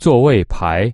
座位牌